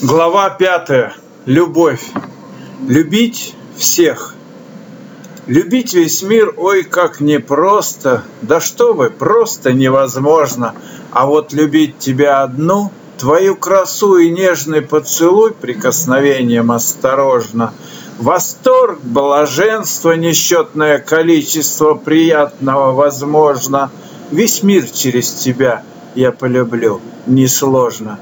Глава пятая. Любовь. Любить всех. Любить весь мир, ой, как непросто. Да что вы, просто невозможно. А вот любить тебя одну, твою красу и нежный поцелуй прикосновением осторожно. Восторг, блаженство, несчетное количество приятного возможно. Весь мир через тебя я полюблю, несложно.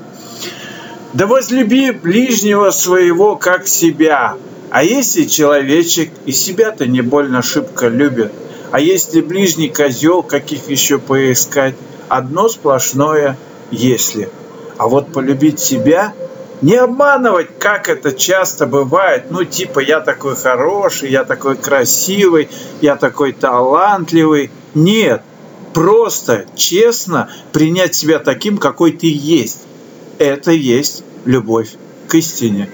Да возлюби ближнего своего, как себя. А если человечек и себя-то не больно шибко любит, а если ближний козел, каких еще поискать, одно сплошное «если». А вот полюбить себя – не обманывать, как это часто бывает. Ну, типа, я такой хороший, я такой красивый, я такой талантливый. Нет, просто, честно принять себя таким, какой ты есть. Это есть любовь к истине.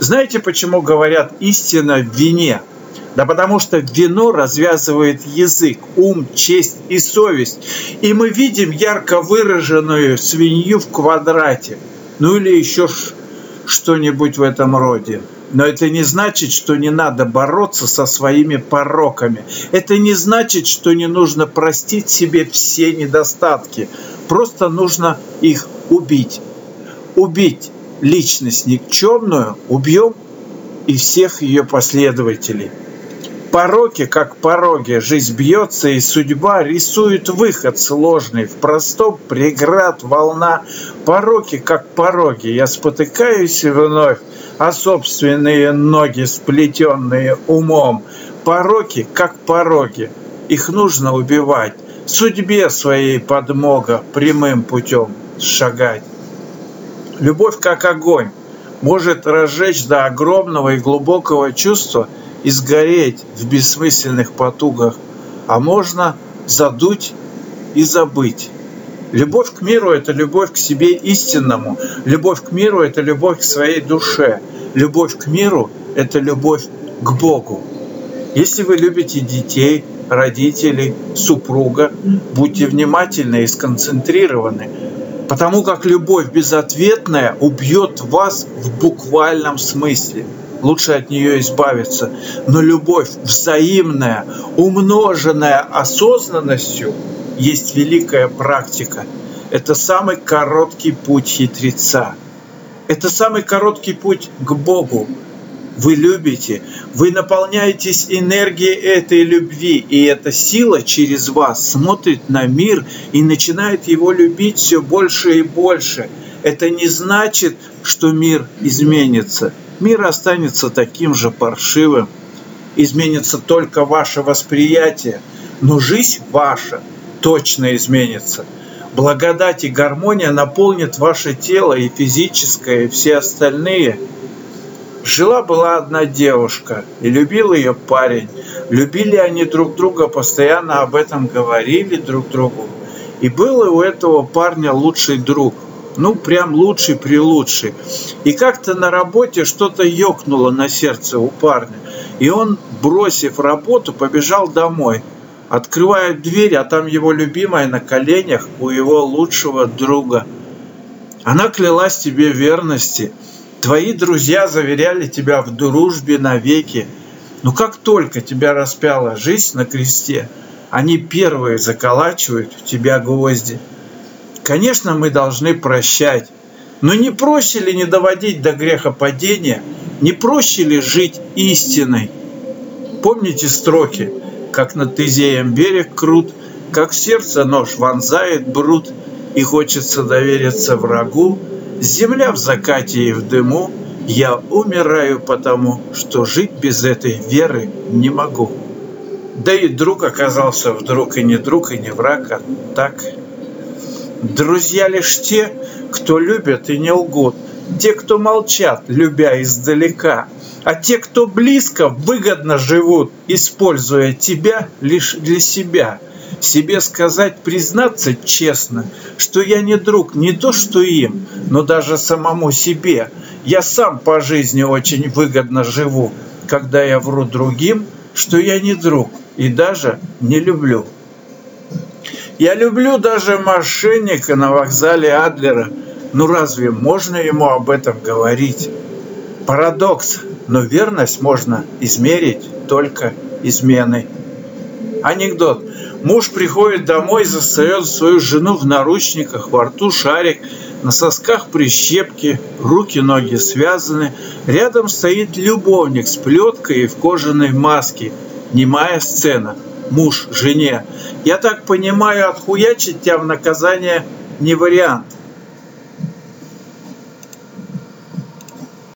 Знаете, почему говорят истина в вине? Да потому что вино развязывает язык, ум, честь и совесть. И мы видим ярко выраженную свинью в квадрате. Ну или еще что-нибудь в этом роде. Но это не значит, что не надо бороться со своими пороками. Это не значит, что не нужно простить себе все недостатки. Просто нужно их убить убить личность никчемную, убьем и всех ее последователей. Пороки, как пороги, жизнь бьется, и судьба рисует выход сложный. В простом преград волна. Пороки, как пороги, я спотыкаюсь вновь, а собственные ноги, сплетенные умом. Пороки, как пороги, их нужно убивать. Судьбе своей подмога прямым путем шагать. Любовь как огонь может разжечь до огромного и глубокого чувства и сгореть в бессмысленных потугах, а можно задуть и забыть. Любовь к миру – это любовь к себе истинному. Любовь к миру – это любовь к своей душе. Любовь к миру – это любовь к Богу. Если вы любите детей, родителей, супруга, будьте внимательны и сконцентрированы – Потому как любовь безответная убьет вас в буквальном смысле. Лучше от нее избавиться. Но любовь взаимная, умноженная осознанностью, есть великая практика. Это самый короткий путь хитреца. Это самый короткий путь к Богу, вы любите, вы наполняетесь энергией этой любви, и эта сила через вас смотрит на мир и начинает его любить все больше и больше. Это не значит, что мир изменится. Мир останется таким же паршивым. Изменится только ваше восприятие, но жизнь ваша точно изменится. Благодать и гармония наполнят ваше тело и физическое, и все остальные – Жила-была одна девушка, и любил ее парень. Любили они друг друга, постоянно об этом говорили друг другу. И был у этого парня лучший друг. Ну, прям лучший-прилучший. И как-то на работе что-то ёкнуло на сердце у парня. И он, бросив работу, побежал домой. Открывает дверь, а там его любимая на коленях у его лучшего друга. Она клялась тебе верности – Твои друзья заверяли тебя в дружбе навеки. Но как только тебя распяла жизнь на кресте, они первые заколачивают в тебя гвозди. Конечно, мы должны прощать, но не проще ли не доводить до греха падения, не проще ли жить истиной? Помните строки, как над Тезеем берег крут, как сердце нож вонзает бруд, и хочется довериться врагу, Земля в закате и в дыму, я умираю потому, что жить без этой веры не могу. Да и друг оказался вдруг и не друг, и не враг, а так. Друзья лишь те, кто любят и не лгут, те, кто молчат, любя издалека, а те, кто близко, выгодно живут, используя тебя лишь для себя – себе сказать, признаться честно, что я не друг не то что им, но даже самому себе. Я сам по жизни очень выгодно живу, когда я вру другим, что я не друг и даже не люблю. Я люблю даже мошенника на вокзале Адлера, Ну разве можно ему об этом говорить? Парадокс, но верность можно измерить только изменой. Анекдот. Муж приходит домой, застает свою жену в наручниках, во рту шарик, на сосках прищепки, руки-ноги связаны. Рядом стоит любовник с плеткой и в кожаной маске. Немая сцена. Муж жене. Я так понимаю, отхуячить тебя в наказание не вариант.